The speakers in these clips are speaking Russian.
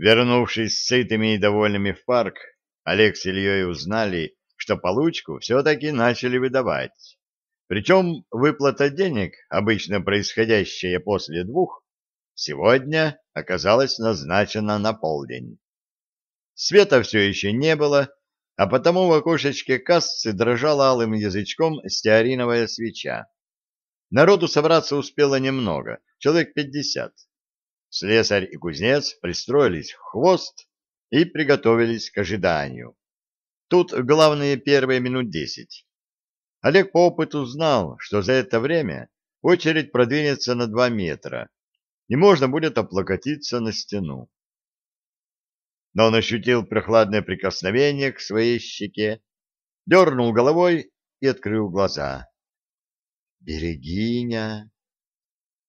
Вернувшись сытыми и довольными в парк, Олег с Ильей узнали, что получку все-таки начали выдавать. Причем выплата денег, обычно происходящая после двух, сегодня оказалась назначена на полдень. Света все еще не было, а потому в окошечке кассы дрожала алым язычком стеариновая свеча. Народу собраться успело немного, человек пятьдесят. Слесарь и кузнец пристроились в хвост и приготовились к ожиданию. Тут главное первые минут десять. Олег по опыту знал, что за это время очередь продвинется на два метра, и можно будет облокотиться на стену. Но он ощутил прохладное прикосновение к своей щеке, дернул головой и открыл глаза. «Берегиня!»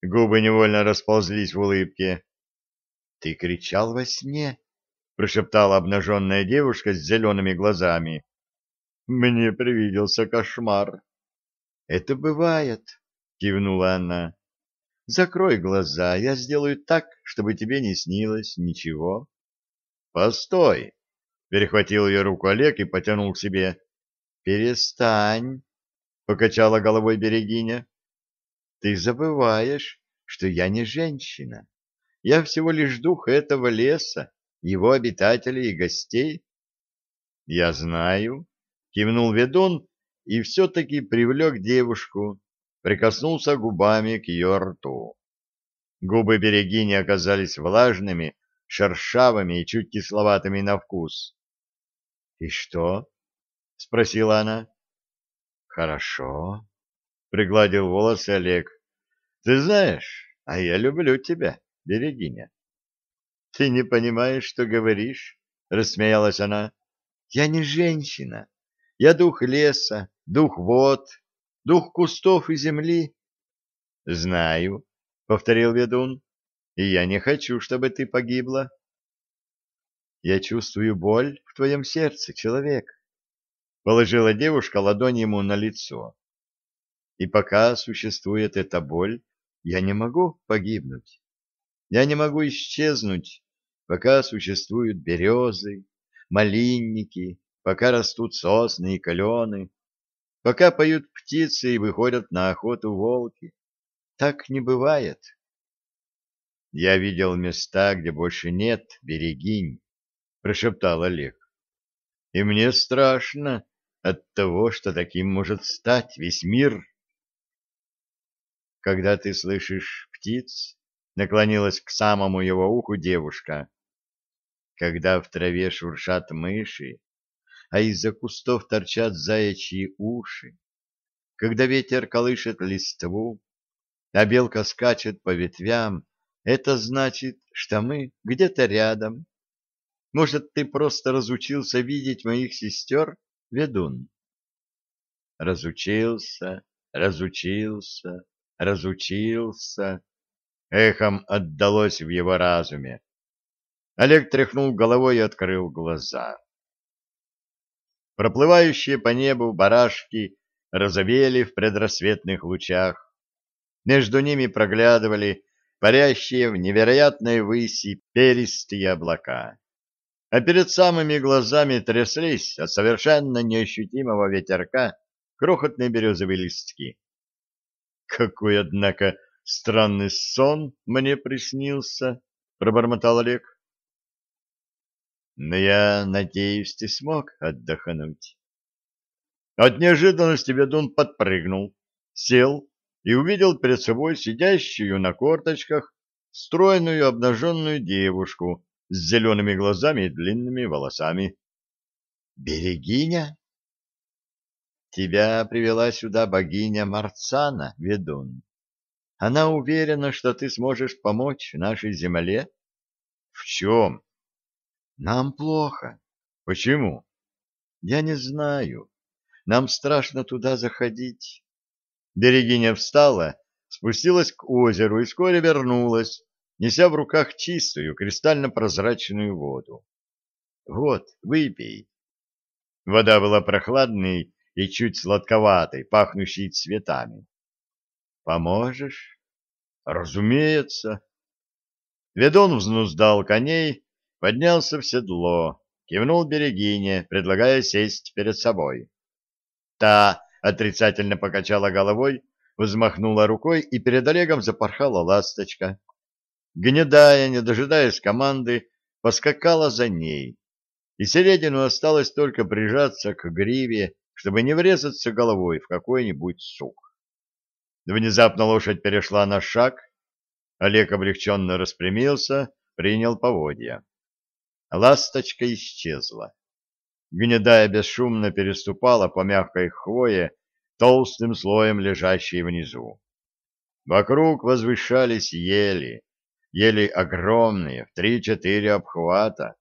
Губы невольно расползлись в улыбке. «Ты кричал во сне?» — прошептала обнаженная девушка с зелеными глазами. Мне привиделся кошмар. — Это бывает, — кивнула она. — Закрой глаза, я сделаю так, чтобы тебе не снилось ничего. — Постой! — перехватил ее руку Олег и потянул к себе. — Перестань, — покачала головой Берегиня. — Ты забываешь, что я не женщина. Я всего лишь дух этого леса, его обитателей и гостей. — Я знаю, Кивнул ведун и все-таки привлек девушку, прикоснулся губами к ее рту. Губы берегини оказались влажными, шершавыми и чуть кисловатыми на вкус. — И что? — спросила она. — Хорошо, — пригладил волосы Олег. — Ты знаешь, а я люблю тебя, берегиня. — Ты не понимаешь, что говоришь? — рассмеялась она. — Я не женщина. Я дух леса, дух вод, дух кустов и земли. — Знаю, — повторил ведун, — и я не хочу, чтобы ты погибла. — Я чувствую боль в твоем сердце, человек, — положила девушка ладонь ему на лицо. — И пока существует эта боль, я не могу погибнуть. Я не могу исчезнуть, пока существуют березы, малинники, пока растут сосны и клены, пока поют птицы и выходят на охоту волки. Так не бывает. Я видел места, где больше нет берегинь, — прошептал Олег. И мне страшно от того, что таким может стать весь мир. Когда ты слышишь птиц, наклонилась к самому его уху девушка. Когда в траве шуршат мыши, а из-за кустов торчат заячьи уши. Когда ветер колышет листву, а белка скачет по ветвям, это значит, что мы где-то рядом. Может, ты просто разучился видеть моих сестер, ведун? Разучился, разучился, разучился. Эхом отдалось в его разуме. Олег тряхнул головой и открыл глаза. Проплывающие по небу барашки розовели в предрассветных лучах. Между ними проглядывали парящие в невероятной выси перистые облака. А перед самыми глазами тряслись от совершенно неощутимого ветерка крохотные березовые листки. «Какой, однако, странный сон мне приснился!» — пробормотал Олег. Но я надеюсь, ты смог отдохнуть. От неожиданности ведун подпрыгнул, сел и увидел перед собой сидящую на корточках стройную обнаженную девушку с зелеными глазами и длинными волосами. «Берегиня?» «Тебя привела сюда богиня Марцана, ведун. Она уверена, что ты сможешь помочь нашей земле?» «В чем?» Нам плохо. Почему? Я не знаю. Нам страшно туда заходить. Берегиня встала, спустилась к озеру и вскоре вернулась, неся в руках чистую, кристально-прозрачную воду. Вот, выпей. Вода была прохладной и чуть сладковатой, пахнущей цветами. Поможешь? Разумеется. Ведун взнуздал коней, поднялся в седло, кивнул Берегине, предлагая сесть перед собой. Та отрицательно покачала головой, взмахнула рукой, и перед Олегом запорхала ласточка. Гнедая, не дожидаясь команды, поскакала за ней, и Середину осталось только прижаться к гриве, чтобы не врезаться головой в какой-нибудь сук. Внезапно лошадь перешла на шаг, Олег облегченно распрямился, принял поводья. Ласточка исчезла. Гнедая бесшумно переступала по мягкой хвое, толстым слоем лежащей внизу. Вокруг возвышались ели, ели огромные, в три-четыре обхвата.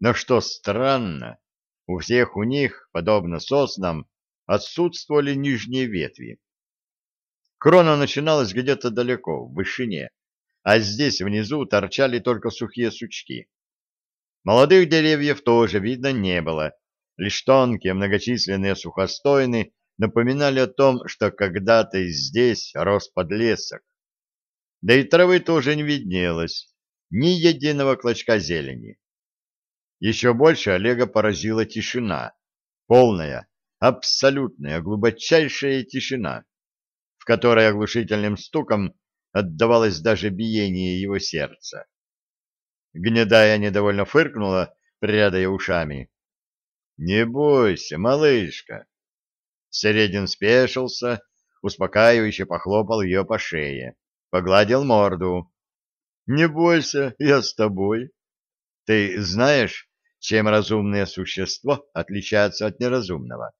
Но что странно, у всех у них, подобно соснам, отсутствовали нижние ветви. Крона начиналась где-то далеко, в вышине, а здесь внизу торчали только сухие сучки. Молодых деревьев тоже видно не было, лишь тонкие многочисленные сухостойны напоминали о том, что когда-то здесь рос подлесок. Да и травы тоже не виднелось, ни единого клочка зелени. Еще больше Олега поразила тишина, полная, абсолютная, глубочайшая тишина, в которой оглушительным стуком отдавалось даже биение его сердца. Гнедая недовольно фыркнула, прядая ушами. — Не бойся, малышка. Середин спешился, успокаивающе похлопал ее по шее, погладил морду. — Не бойся, я с тобой. Ты знаешь, чем разумное существо отличается от неразумного?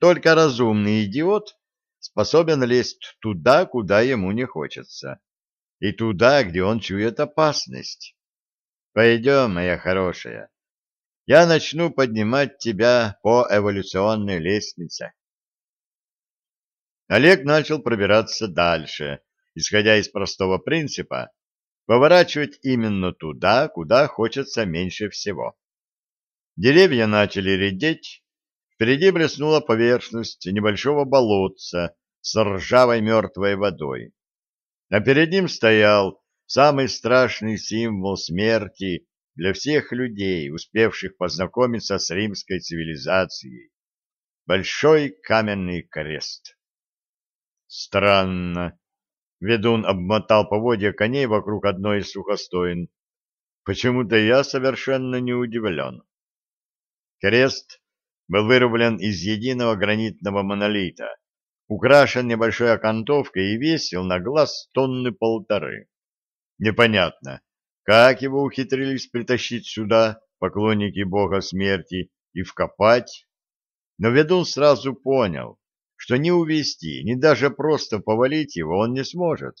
Только разумный идиот способен лезть туда, куда ему не хочется, и туда, где он чует опасность. Пойдем, моя хорошая. Я начну поднимать тебя по эволюционной лестнице. Олег начал пробираться дальше, исходя из простого принципа поворачивать именно туда, куда хочется меньше всего. Деревья начали редеть, впереди блеснула поверхность небольшого болотца с ржавой мертвой водой. А перед ним стоял самый страшный символ смерти для всех людей, успевших познакомиться с римской цивилизацией. Большой каменный крест. Странно. Ведун обмотал поводья коней вокруг одной из сухостоин. Почему-то я совершенно не удивлен. Крест был вырублен из единого гранитного монолита, украшен небольшой окантовкой и весил на глаз тонны полторы. Непонятно, как его ухитрились притащить сюда поклонники бога смерти и вкопать, но ведун сразу понял, что ни увести, ни даже просто повалить его он не сможет.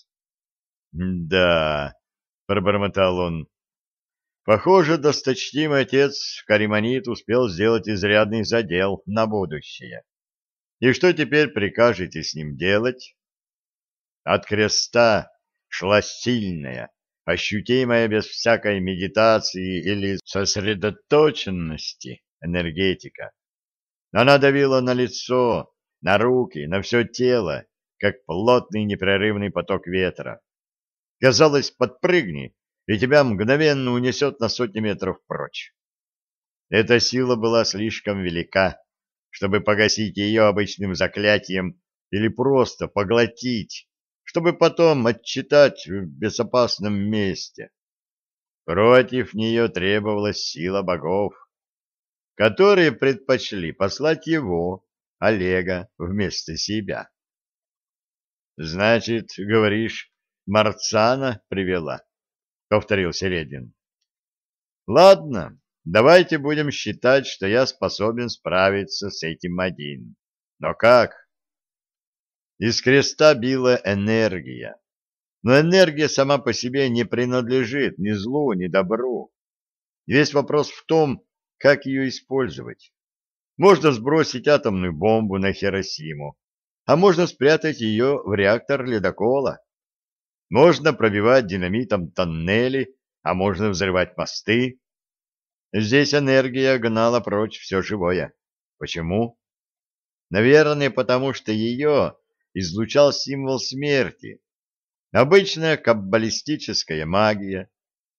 «Да», — пробормотал он, — «похоже, досточтимый отец Кариманит успел сделать изрядный задел на будущее. И что теперь прикажете с ним делать?» От креста шла сильная, ощутимая без всякой медитации или сосредоточенности энергетика. Она давила на лицо, на руки, на все тело, как плотный непрерывный поток ветра. Казалось, подпрыгни, и тебя мгновенно унесет на сотни метров прочь. Эта сила была слишком велика, чтобы погасить ее обычным заклятием или просто поглотить, чтобы потом отчитать в безопасном месте. Против нее требовалась сила богов, которые предпочли послать его, Олега, вместо себя. — Значит, говоришь, Марцана привела? — повторил Середин. — Ладно, давайте будем считать, что я способен справиться с этим один. Но как? Из креста била энергия. Но энергия сама по себе не принадлежит ни злу, ни добру. Весь вопрос в том, как ее использовать. Можно сбросить атомную бомбу на Хиросиму, а можно спрятать ее в реактор ледокола. Можно пробивать динамитом тоннели, а можно взрывать мосты. Здесь энергия гнала прочь все живое. Почему? Наверное, потому что ее излучал символ смерти. Обычная каббалистическая магия,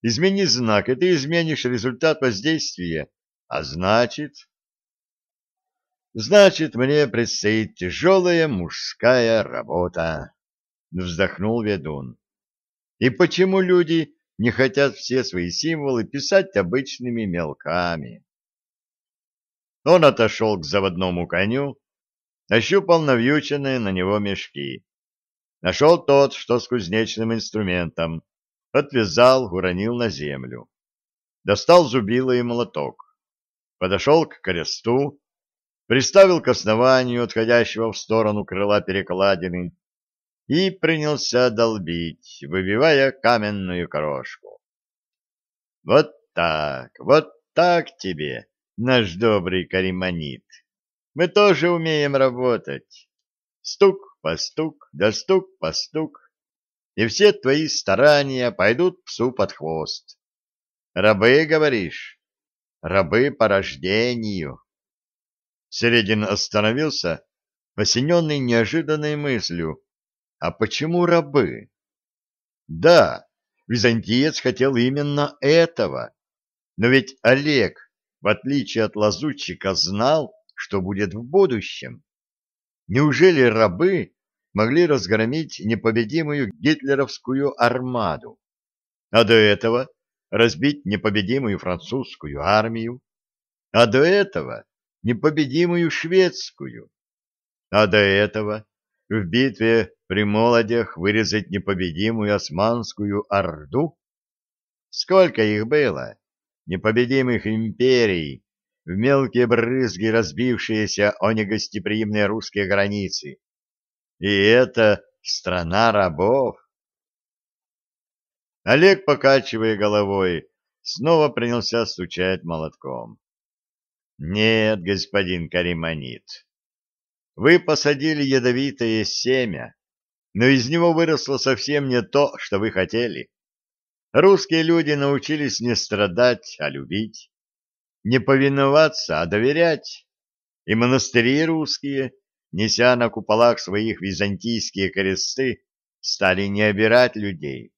Измени знак, и ты изменишь результат воздействия. А значит... Значит, мне предстоит тяжелая мужская работа, вздохнул ведун. И почему люди не хотят все свои символы писать обычными мелками? Он отошел к заводному коню, ощупал навьюченные на него мешки. Нашел тот, что с кузнечным инструментом, отвязал, уронил на землю. Достал зубило и молоток. Подошел к кресту, приставил к основанию отходящего в сторону крыла перекладины и принялся долбить, выбивая каменную крошку. Вот так, вот так тебе, наш добрый кариманит. Мы тоже умеем работать. Стук по стук, да стук по стук, и все твои старания пойдут псу под хвост. Рабы, говоришь? Рабы по рождению. Середин остановился, осененный неожиданной мыслью. А почему рабы? Да, византиец хотел именно этого. Но ведь Олег, в отличие от лазутчика, знал, что будет в будущем. Неужели рабы могли разгромить непобедимую гитлеровскую армаду, а до этого разбить непобедимую французскую армию, а до этого непобедимую шведскую, а до этого в битве при Молодях вырезать непобедимую османскую орду? Сколько их было, непобедимых империй, в мелкие брызги разбившиеся о негостеприимные русские границы. И это страна рабов. Олег, покачивая головой, снова принялся стучать молотком. Нет, господин Кариманит, вы посадили ядовитое семя, но из него выросло совсем не то, что вы хотели. Русские люди научились не страдать, а любить, не повиноваться, а доверять. И монастыри русские, неся на куполах своих византийские кресты, стали не обирать людей,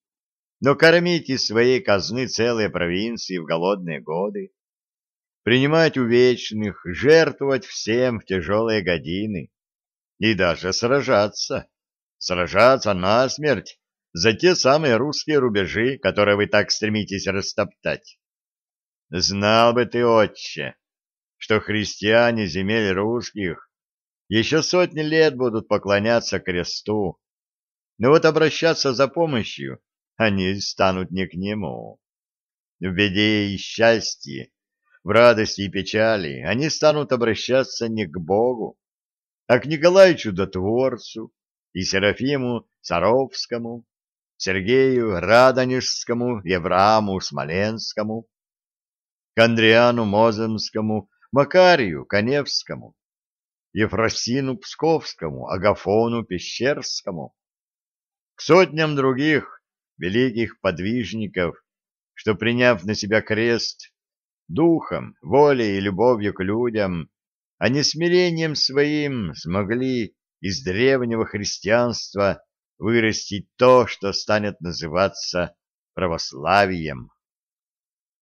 но кормить из своей казны целые провинции в голодные годы принимать увечных, жертвовать всем в тяжелые годины и даже сражаться, сражаться насмерть за те самые русские рубежи, которые вы так стремитесь растоптать. Знал бы ты, отче, что христиане земель русских еще сотни лет будут поклоняться кресту, но вот обращаться за помощью они станут не к нему. В беде и счастье в радости и печали они станут обращаться не к Богу, а к Николаю Чудотворцу и Серафиму Саровскому, Сергею Радонежскому и Аврааму Смоленскому, к Моземскому, Макарию Коневскому, Ефросину Псковскому, Агафону Пещерскому, к сотням других великих подвижников, что, приняв на себя крест, духом, волей и любовью к людям, а не смирением своим смогли из древнего христианства вырастить то, что станет называться православием.